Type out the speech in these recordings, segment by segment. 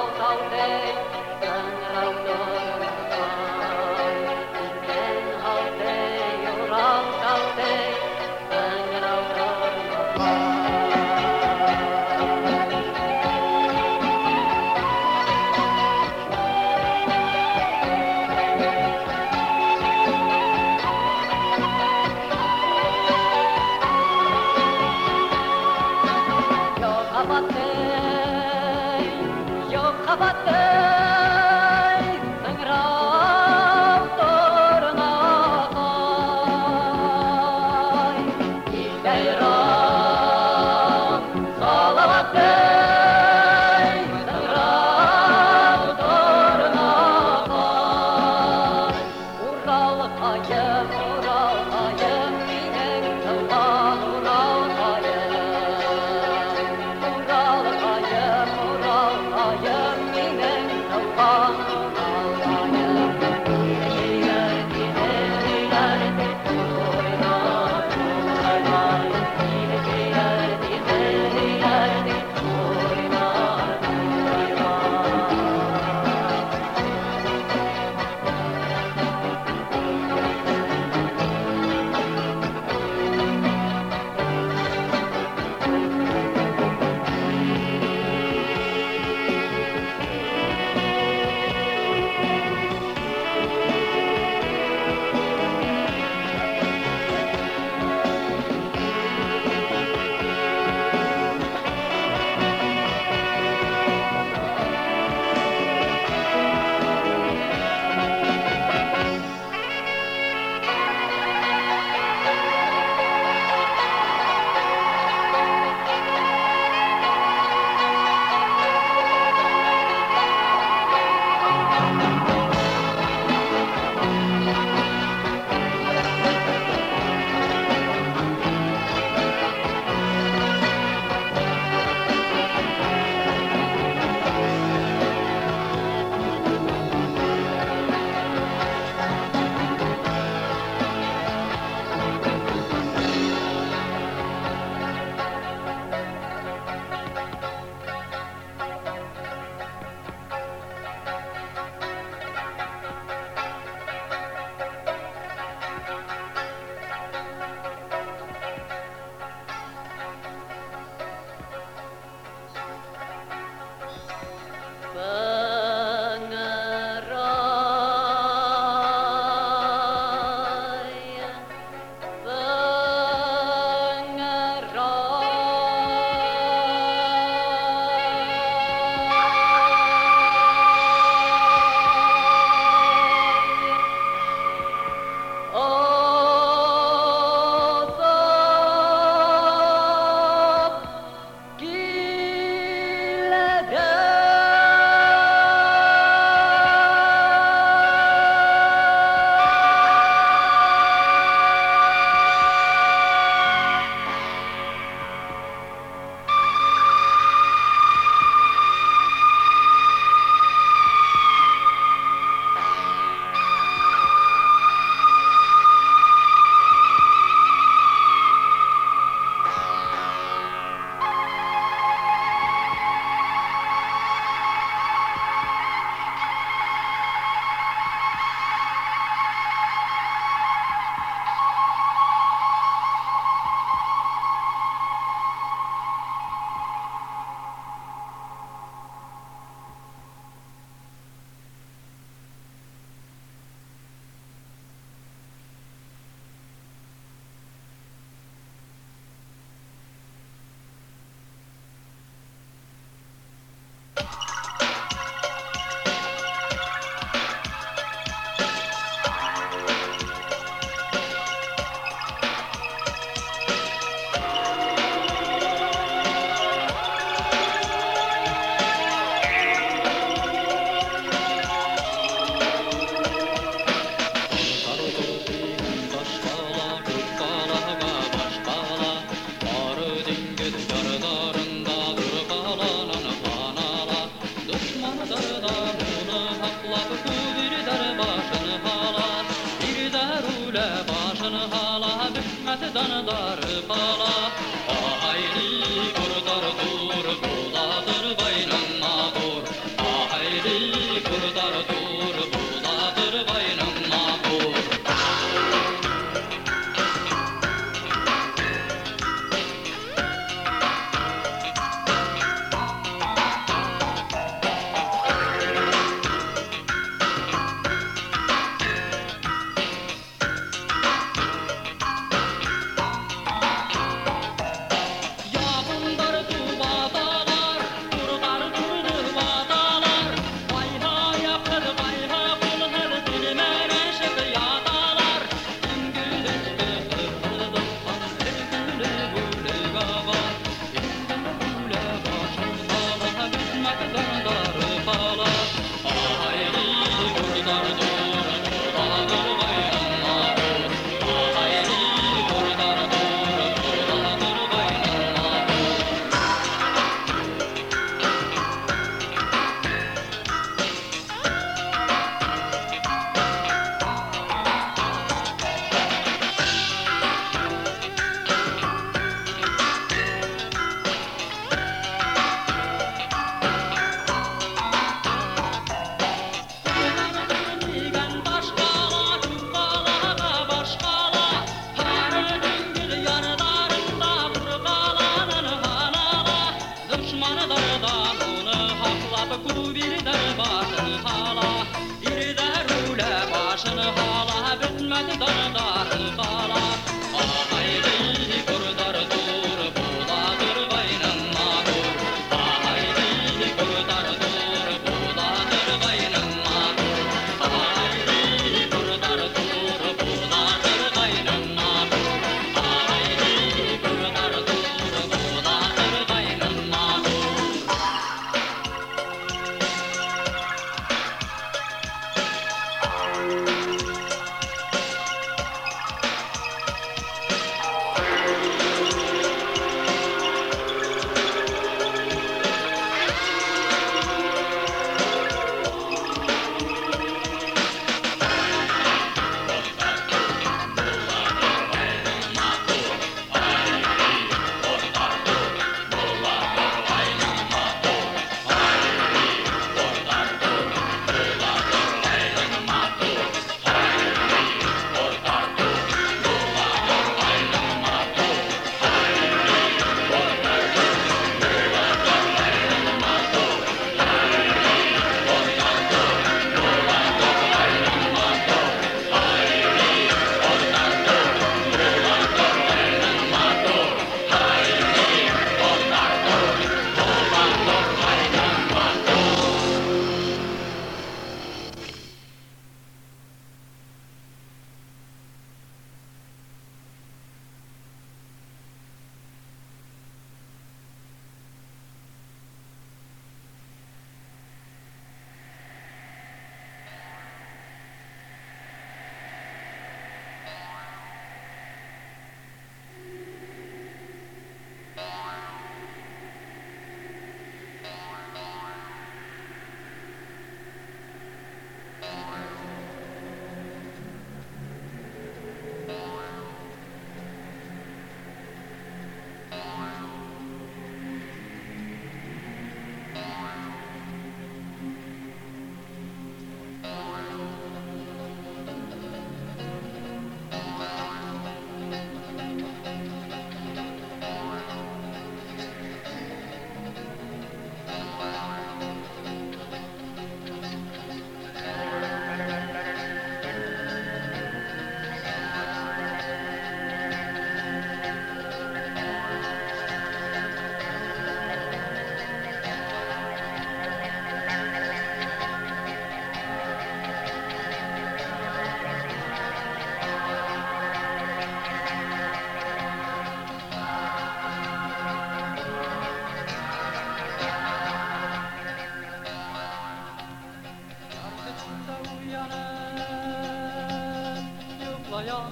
al calder, en raudor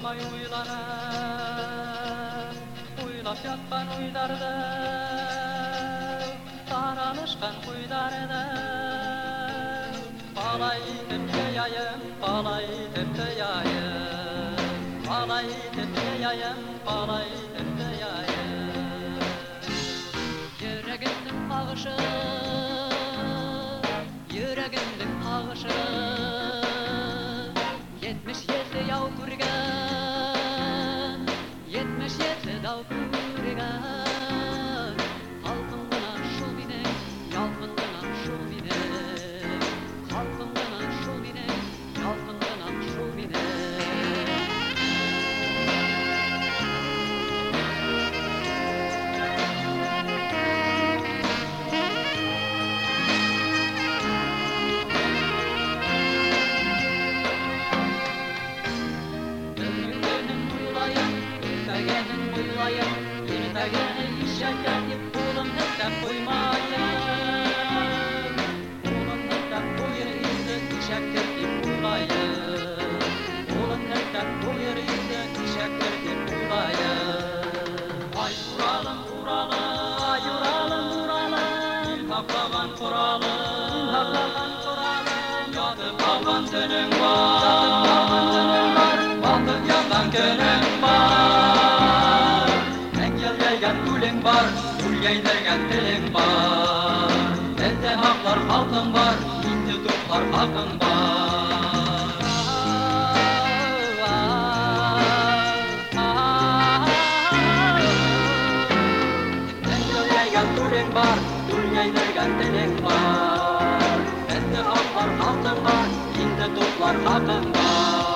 Uyuyamay uylanır Uylap yatkan uydardı Saralışkan kuydardı Balay tepke yayım, balay tepke yayım Balay tepke yayım, balay dilim var. Elde haklar halkın var, indi tutlar hakkın var. Engel yaygan gülün var, gül yaydergen dilim var Elde haklar halkın var, indi tutlar hakkın var